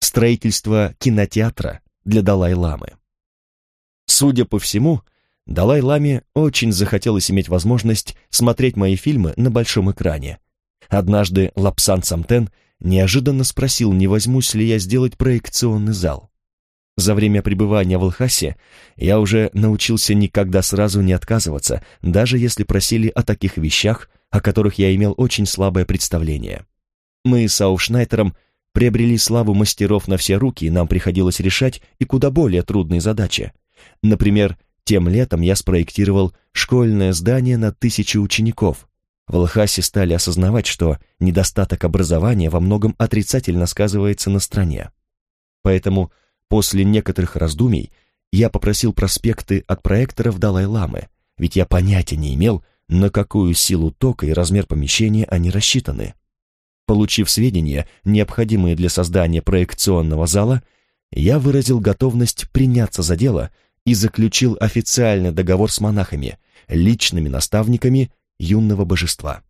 строительство кинотеатра для Далай-ламы. Судя по всему, Далай-ламе очень захотелось иметь возможность смотреть мои фильмы на большом экране. Однажды Лапсан Самтен неожиданно спросил, не возьмусь ли я сделать проекционный зал. За время пребывания в Алхасе я уже научился никогда сразу не отказываться, даже если просили о таких вещах, о которых я имел очень слабое представление. Мы с Аушнайтером приобрели славу мастеров на все руки, и нам приходилось решать и куда более трудные задачи. Например, тем летом я спроектировал школьное здание на тысячи учеников. В Лхасе стали осознавать, что недостаток образования во многом отрицательно сказывается на стране. Поэтому после некоторых раздумий я попросил проспекты от проекторов Далай-Ламы, ведь я понятия не имел, на какую силу тока и размер помещения они рассчитаны. Получив сведения, необходимые для создания проекционного зала, я выразил готовность приняться за дело и заключил официальный договор с монахами, личными наставниками юного божества.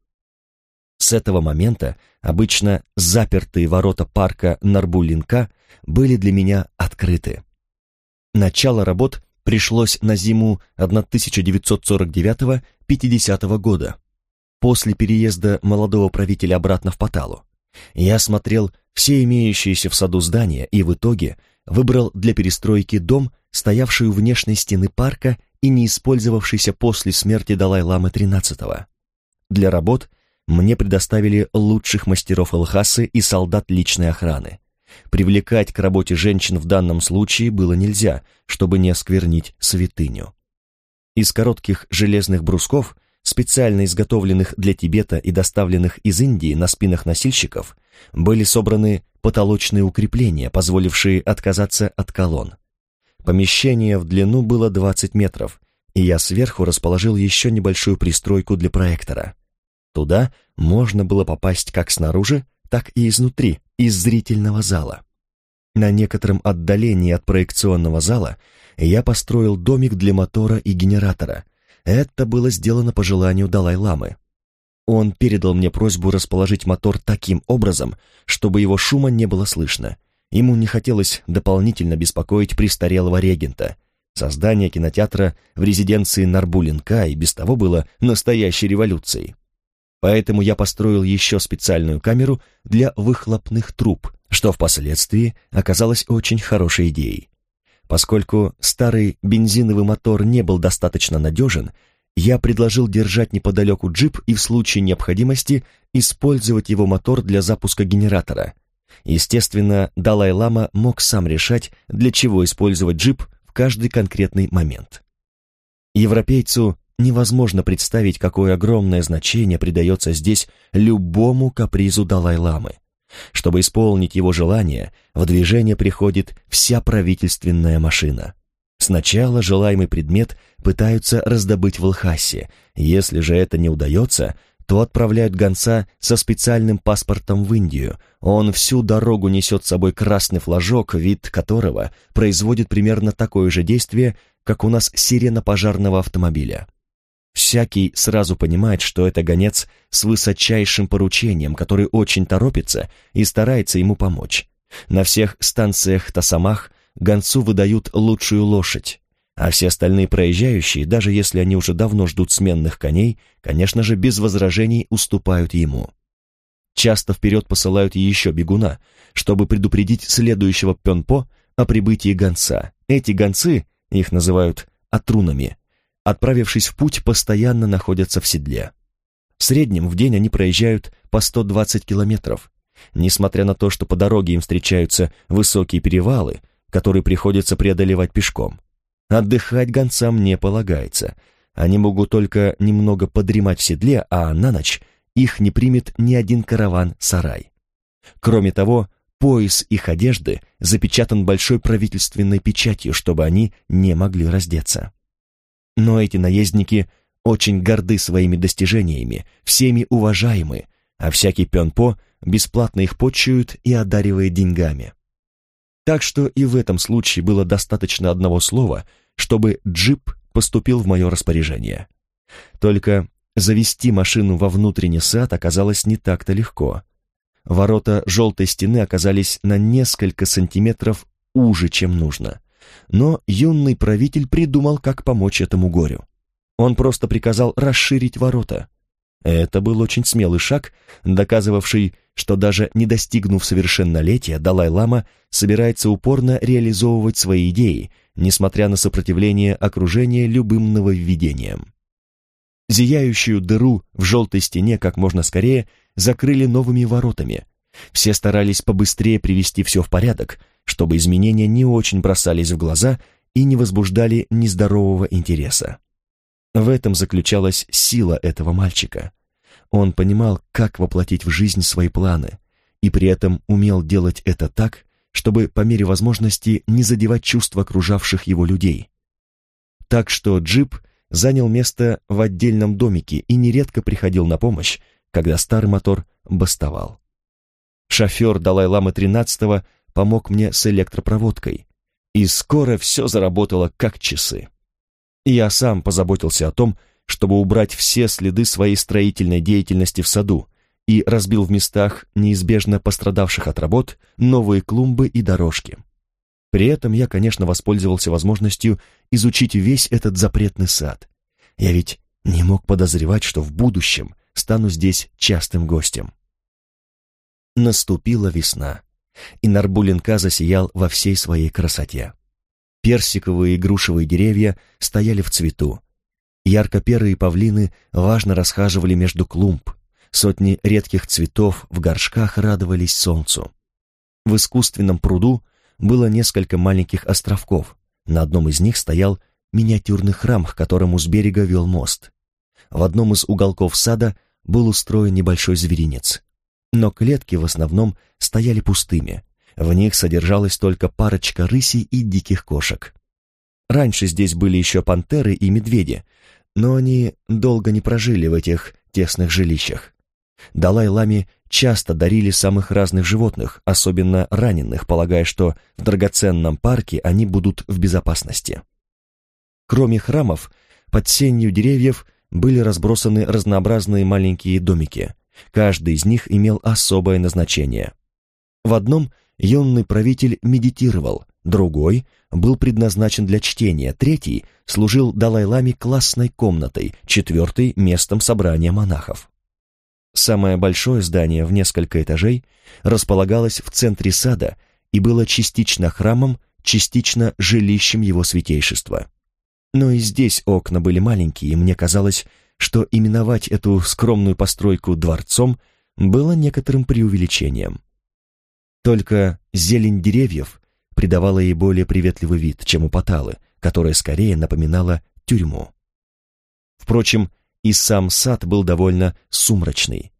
С этого момента обычно запертые ворота парка Нарбулинка были для меня открыты. Начало работ пришлось на зиму 1949-50 года, после переезда молодого правителя обратно в Паталу. Я смотрел все имеющиеся в саду здания и в итоге выбрал для перестройки дом, стоявший у внешней стены парка и не использовавшийся после смерти Далай-ламы XIII. Для работ мне предоставили лучших мастеров Алхасы и солдат личной охраны. Привлекать к работе женщин в данном случае было нельзя, чтобы не осквернить святыню. Из коротких железных брусков – специально изготовленных для Тибета и доставленных из Индии на спинах носильщиков, были собраны потолочные укрепления, позволившие отказаться от колонн. Помещение в длину было 20 метров, и я сверху расположил еще небольшую пристройку для проектора. Туда можно было попасть как снаружи, так и изнутри, из зрительного зала. На некотором отдалении от проекционного зала я построил домик для мотора и генератора — это было сделано по желанию Далай-ламы. Он передал мне просьбу расположить мотор таким образом, чтобы его шума не было слышно. Ему не хотелось дополнительно беспокоить престарелого регента. Создание кинотеатра в резиденции Нарбулинка и без того было настоящей революцией. Поэтому я построил еще специальную камеру для выхлопных труб, что впоследствии оказалось очень хорошей идеей. Поскольку старый бензиновый мотор не был достаточно надежен, я предложил держать неподалеку джип и в случае необходимости использовать его мотор для запуска генератора. Естественно, Далай-Лама мог сам решать, для чего использовать джип в каждый конкретный момент. Европейцу невозможно представить, какое огромное значение придается здесь любому капризу Далай-Ламы. Чтобы исполнить его желание, в движение приходит вся правительственная машина. Сначала желаемый предмет пытаются раздобыть в Лхасе, если же это не удается, то отправляют гонца со специальным паспортом в Индию. Он всю дорогу несет с собой красный флажок, вид которого производит примерно такое же действие, как у нас сирена пожарного автомобиля. Всякий сразу понимает, что это гонец с высочайшим поручением, который очень торопится и старается ему помочь. На всех станциях Тасамах гонцу выдают лучшую лошадь, а все остальные проезжающие, даже если они уже давно ждут сменных коней, конечно же, без возражений уступают ему. Часто вперед посылают еще бегуна, чтобы предупредить следующего пенпо о прибытии гонца. Эти гонцы, их называют атрунами, отправившись в путь, постоянно находятся в седле. В среднем в день они проезжают по 120 километров. Несмотря на то, что по дороге им встречаются высокие перевалы, которые приходится преодолевать пешком. Отдыхать гонцам не полагается. Они могут только немного подремать в седле, а на ночь их не примет ни один караван-сарай. Кроме того, пояс их одежды запечатан большой правительственной печатью, чтобы они не могли раздеться. Но эти наездники очень горды своими достижениями, всеми уважаемы, а всякий пенпо бесплатно их почуют и одаривает деньгами. Так что и в этом случае было достаточно одного слова, чтобы джип поступил в мое распоряжение. Только завести машину во внутренний сад оказалось не так-то легко. Ворота желтой стены оказались на несколько сантиметров уже, чем нужно. Но юный правитель придумал, как помочь этому горю. Он просто приказал расширить ворота. Это был очень смелый шаг, доказывавший, что даже не достигнув совершеннолетия, Далай-лама собирается упорно реализовывать свои идеи, несмотря на сопротивление окружения любым нововведениям. Зияющую дыру в желтой стене как можно скорее закрыли новыми воротами. Все старались побыстрее привести все в порядок, чтобы изменения не очень бросались в глаза и не возбуждали нездорового интереса. В этом заключалась сила этого мальчика. Он понимал, как воплотить в жизнь свои планы, и при этом умел делать это так, чтобы по мере возможности не задевать чувства окружавших его людей. Так что джип занял место в отдельном домике и нередко приходил на помощь, когда старый мотор бастовал. Шофер Далай-Ламы XIII помог мне с электропроводкой, и скоро все заработало как часы. Я сам позаботился о том, чтобы убрать все следы своей строительной деятельности в саду и разбил в местах, неизбежно пострадавших от работ, новые клумбы и дорожки. При этом я, конечно, воспользовался возможностью изучить весь этот запретный сад. Я ведь не мог подозревать, что в будущем стану здесь частым гостем. Наступила весна, и Нарбулинка засиял во всей своей красоте. Персиковые и грушевые деревья стояли в цвету. Ярко-перые павлины важно расхаживали между клумб. Сотни редких цветов в горшках радовались солнцу. В искусственном пруду было несколько маленьких островков. На одном из них стоял миниатюрный храм, к которому с берега вел мост. В одном из уголков сада был устроен небольшой зверинец. Но клетки в основном стояли пустыми. В них содержалась только парочка рысей и диких кошек. Раньше здесь были еще пантеры и медведи, но они долго не прожили в этих тесных жилищах. Далай-ламе часто дарили самых разных животных, особенно раненых, полагая, что в драгоценном парке они будут в безопасности. Кроме храмов, под сенью деревьев были разбросаны разнообразные маленькие домики. Каждый из них имел особое назначение. В одном юный правитель медитировал, другой был предназначен для чтения, третий служил Далай-ламе классной комнатой, четвертый — местом собрания монахов. Самое большое здание в несколько этажей располагалось в центре сада и было частично храмом, частично жилищем его святейшества. Но и здесь окна были маленькие, и мне казалось, что именовать эту скромную постройку дворцом было некоторым преувеличением. Только зелень деревьев придавала ей более приветливый вид, чем у Паталы, которая скорее напоминала тюрьму. Впрочем, и сам сад был довольно сумрачный.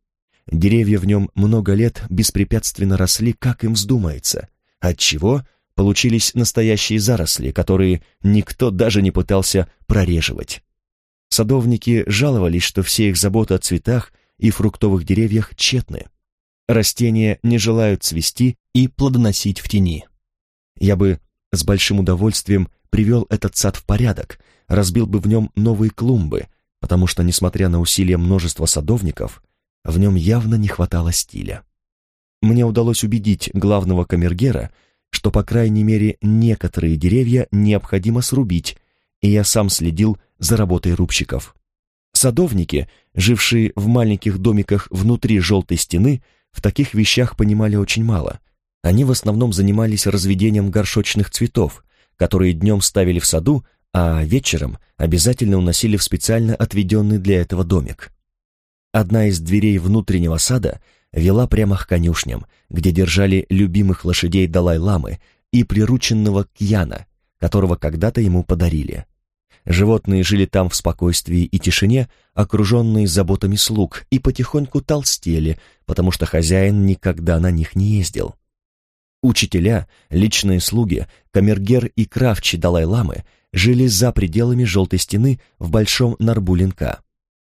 Деревья в нем много лет беспрепятственно росли, как им вздумается, отчего получились настоящие заросли, которые никто даже не пытался прореживать. Садовники жаловались, что все их заботы о цветах и фруктовых деревьях тщетны. Растения не желают цвести и плодоносить в тени. Я бы с большим удовольствием привел этот сад в порядок, разбил бы в нем новые клумбы, потому что, несмотря на усилия множества садовников, в нем явно не хватало стиля. Мне удалось убедить главного камергера, что, по крайней мере, некоторые деревья необходимо срубить, и я сам следил за работой рубщиков. Садовники, жившие в маленьких домиках внутри желтой стены, в таких вещах понимали очень мало. Они в основном занимались разведением горшочных цветов, которые днем ставили в саду, а вечером обязательно уносили в специально отведенный для этого домик. Одна из дверей внутреннего сада вела прямо к конюшням, где держали любимых лошадей Далай-ламы и прирученного Кьяна, которого когда-то ему подарили. Животные жили там в спокойствии и тишине, окруженные заботами слуг, и потихоньку толстели, потому что хозяин никогда на них не ездил. Учителя, личные слуги, камергер и кравчи Далай-ламы жили за пределами желтой стены в Большом Нарбулинка.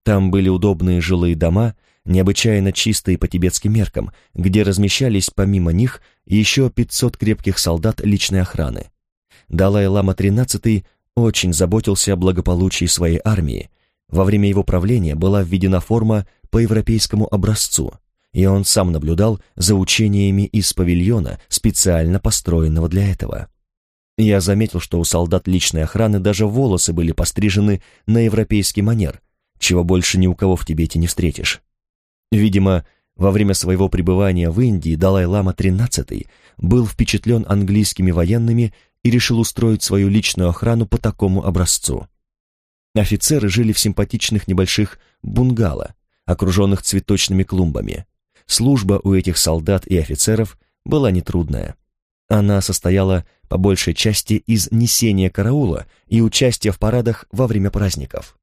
Там были удобные жилые дома, необычайно чистые по тибетским меркам, где размещались помимо них еще 500 крепких солдат личной охраны. Далай-лама XIII очень заботился о благополучии своей армии. Во время его правления была введена форма по европейскому образцу. и он сам наблюдал за учениями из павильона, специально построенного для этого. Я заметил, что у солдат личной охраны даже волосы были пострижены на европейский манер, чего больше ни у кого в Тибете не встретишь. Видимо, во время своего пребывания в Индии Далай-лама XIII был впечатлен английскими военными и решил устроить свою личную охрану по такому образцу. Офицеры жили в симпатичных небольших бунгало, окруженных цветочными клумбами. Служба у этих солдат и офицеров была нетрудная. Она состояла по большей части из несения караула и участия в парадах во время праздников.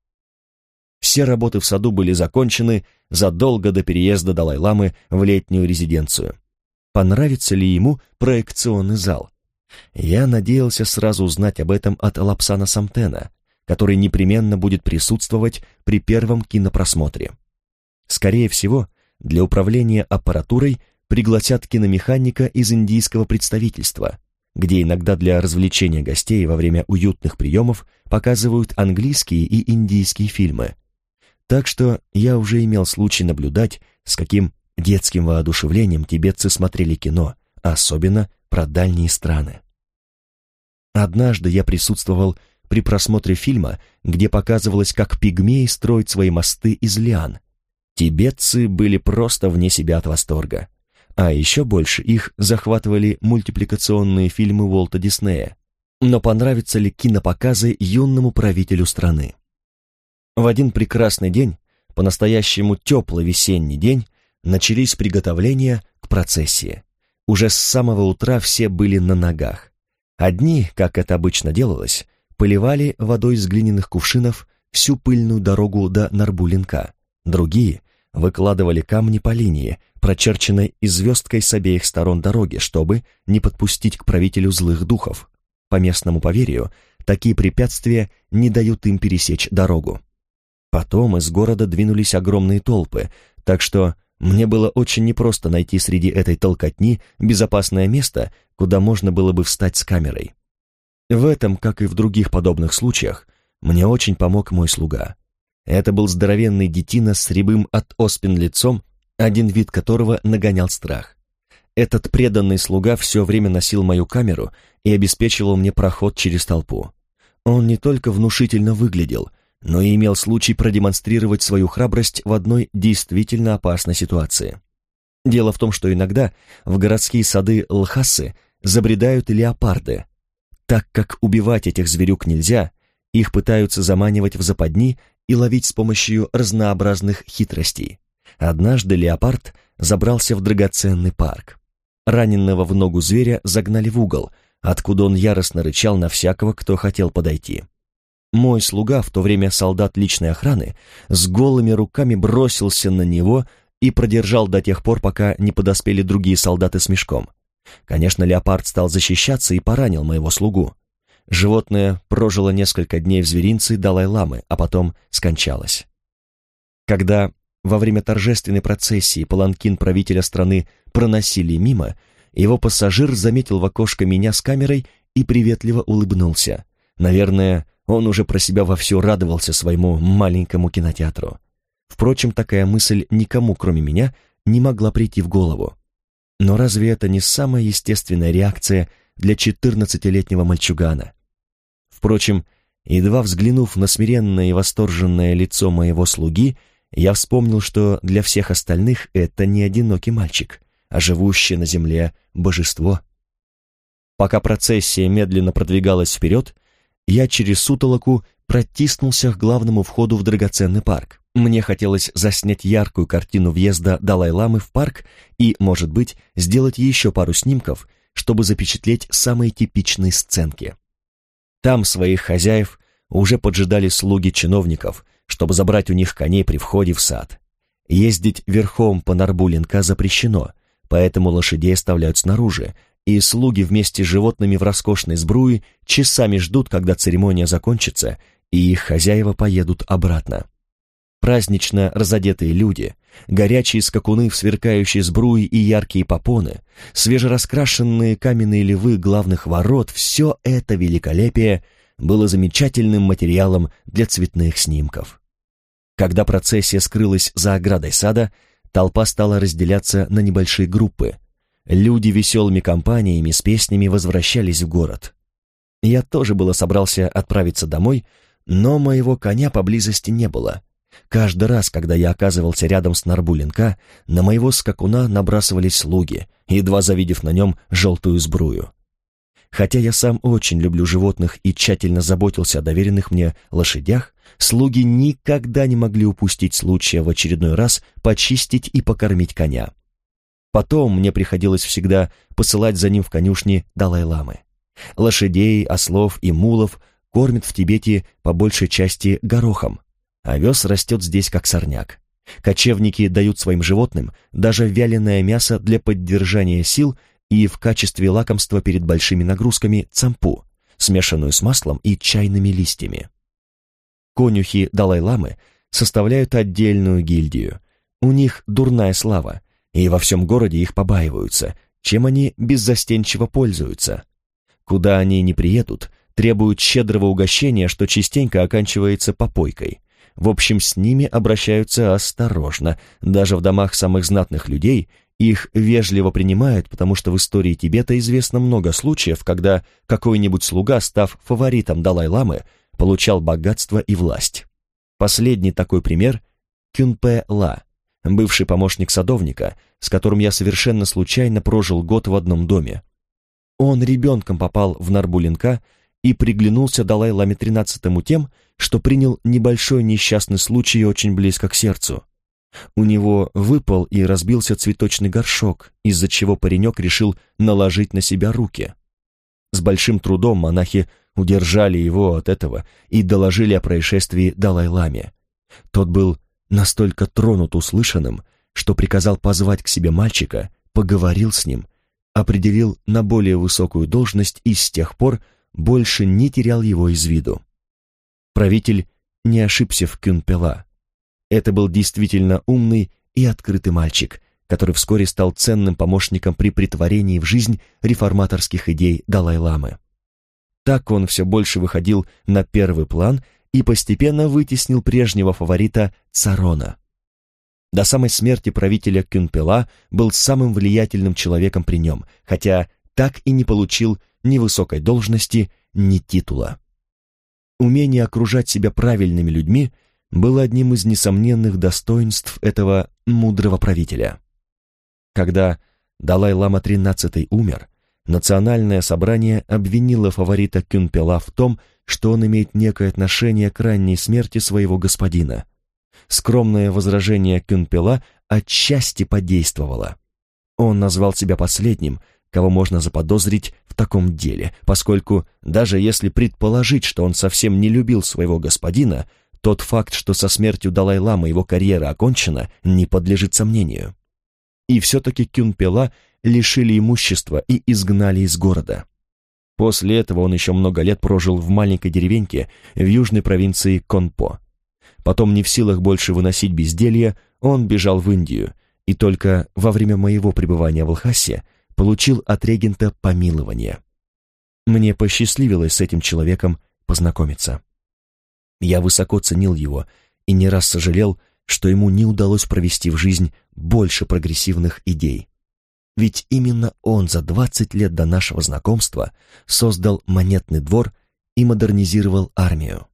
Все работы в саду были закончены задолго до переезда Далай-ламы в летнюю резиденцию. Понравится ли ему проекционный зал? Я надеялся сразу узнать об этом от Лапсана Самтена, который непременно будет присутствовать при первом кинопросмотре. Скорее всего, для управления аппаратурой пригласят киномеханика из индийского представительства, где иногда для развлечения гостей во время уютных приемов показывают английские и индийские фильмы. Так что я уже имел случай наблюдать, с каким детским воодушевлением тибетцы смотрели кино, особенно про дальние страны. Однажды я присутствовал при просмотре фильма, где показывалось, как пигмеи строят свои мосты из лиан. Тибетцы были просто вне себя от восторга. А еще больше их захватывали мультипликационные фильмы Уолта Диснея. Но понравятся ли кинопоказы юному правителю страны? В один прекрасный день, по-настоящему теплый весенний день, начались приготовления к процессии. Уже с самого утра все были на ногах. Одни, как это обычно делалось, поливали водой из глиняных кувшинов всю пыльную дорогу до Нарбулинка. Другие выкладывали камни по линии, прочерченной звездкой с обеих сторон дороги, чтобы не подпустить к правителю злых духов. По местному поверью, такие препятствия не дают им пересечь дорогу. Потом из города двинулись огромные толпы, так что мне было очень непросто найти среди этой толкотни безопасное место, куда можно было бы встать с камерой. В этом, как и в других подобных случаях, мне очень помог мой слуга. Это был здоровенный детина с рябым от оспин лицом, один вид которого нагонял страх. Этот преданный слуга все время носил мою камеру и обеспечивал мне проход через толпу. Он не только внушительно выглядел, но и имел случай продемонстрировать свою храбрость в одной действительно опасной ситуации. Дело в том, что иногда в городские сады Лхасы забредают леопарды, так как убивать этих зверюк нельзя, их пытаются заманивать в западни и ловить с помощью разнообразных хитростей. Однажды леопард забрался в драгоценный парк. Раненного в ногу зверя загнали в угол, откуда он яростно рычал на всякого, кто хотел подойти. Мой слуга, в то время солдат личной охраны, с голыми руками бросился на него и продержал до тех пор, пока не подоспели другие солдаты с мешком. Конечно, леопард стал защищаться и поранил моего слугу. Животное прожило несколько дней в зверинце Далай-ламы, а потом скончалось. Когда во время торжественной процессии паланкин правителя страны проносили мимо, его пассажир заметил в окошко меня с камерой и приветливо улыбнулся. Наверное, он уже про себя вовсю радовался своему маленькому кинотеатру. Впрочем, такая мысль никому, кроме меня, не могла прийти в голову. Но разве это не самая естественная реакция для четырнадцатилетнего мальчугана? Впрочем, едва взглянув на смиренное и восторженное лицо моего слуги, я вспомнил, что для всех остальных это не одинокий мальчик, а живущее на земле божество. Пока процессия медленно продвигалась вперед, я через сутолоку протиснулся к главному входу в драгоценный парк. Мне хотелось заснять яркую картину въезда Далай-ламы в парк и, может быть, сделать еще пару снимков, чтобы запечатлеть самые типичные сценки. Там своих хозяев уже поджидали слуги чиновников, чтобы забрать у них коней при входе в сад. Ездить верхом по Нарбулинка запрещено, поэтому лошадей оставляют снаружи, и слуги вместе с животными в роскошной сбруе часами ждут, когда церемония закончится, и их хозяева поедут обратно. Празднично разодетые люди, горячие скакуны в сверкающей сбруи и яркие попоны, свежераскрашенные каменные львы главных ворот — все это великолепие было замечательным материалом для цветных снимков. Когда процессия скрылась за оградой сада, толпа стала разделяться на небольшие группы. Люди веселыми компаниями с песнями возвращались в город. Я тоже было собрался отправиться домой, но моего коня поблизости не было. Каждый раз, когда я оказывался рядом с Нарбуленко, на моего скакуна набрасывались слуги, едва завидев на нем желтую сбрую. Хотя я сам очень люблю животных и тщательно заботился о доверенных мне лошадях, слуги никогда не могли упустить случая в очередной раз почистить и покормить коня. Потом мне приходилось всегда посылать за ним в конюшни Далай-ламы. Лошадей, ослов и мулов кормят в Тибете по большей части горохом. Овес растет здесь как сорняк. Кочевники дают своим животным даже вяленое мясо для поддержания сил и в качестве лакомства перед большими нагрузками цампу, смешанную с маслом и чайными листьями. Конюхи Далай-ламы составляют отдельную гильдию. У них дурная слава, и во всем городе их побаиваются, чем они беззастенчиво пользуются. Куда они не приедут, требуют щедрого угощения, что частенько оканчивается попойкой. В общем, с ними обращаются осторожно, даже в домах самых знатных людей их вежливо принимают, потому что в истории Тибета известно много случаев, когда какой-нибудь слуга, став фаворитом Далай-ламы, получал богатство и власть. Последний такой пример – Кюнпе Ла, бывший помощник садовника, с которым я совершенно случайно прожил год в одном доме. Он ребенком попал в Нарбулинка и приглянулся Далай-ламе XIII тем, что принял небольшой несчастный случай очень близко к сердцу. У него выпал и разбился цветочный горшок, из-за чего паренек решил наложить на себя руки. С большим трудом монахи удержали его от этого и доложили о происшествии Далай-ламе. Тот был настолько тронут услышанным, что приказал позвать к себе мальчика, поговорил с ним, определил на более высокую должность и с тех пор больше не терял его из виду. Правитель не ошибся в Кюнпела. Это был действительно умный и открытый мальчик, который вскоре стал ценным помощником при притворении в жизнь реформаторских идей Далай-ламы. Так он все больше выходил на первый план и постепенно вытеснил прежнего фаворита Царона. До самой смерти правителя Кюнпела был самым влиятельным человеком при нем, хотя так и не получил ни высокой должности, ни титула. Умение окружать себя правильными людьми – было одним из несомненных достоинств этого мудрого правителя. Когда Далай-лама XIII умер, национальное собрание обвинило фаворита Кюнпела в том, что он имеет некое отношение к ранней смерти своего господина. Скромное возражение Кюнпела отчасти подействовало. Он назвал себя последним, кого можно заподозрить в таком деле, поскольку даже если предположить, что он совсем не любил своего господина, тот факт, что со смертью Далай-ламы его карьера окончена, не подлежит сомнению. И все-таки Кюнпела лишили имущества и изгнали из города. После этого он еще много лет прожил в маленькой деревеньке в южной провинции Конпо. Потом, не в силах больше выносить безделье, он бежал в Индию, и только во время моего пребывания в Лхасе получил от регента помилование. Мне посчастливилось с этим человеком познакомиться. Я высоко ценил его и не раз сожалел, что ему не удалось провести в жизнь больше прогрессивных идей. Ведь именно он за 20 лет до нашего знакомства создал монетный двор и модернизировал армию.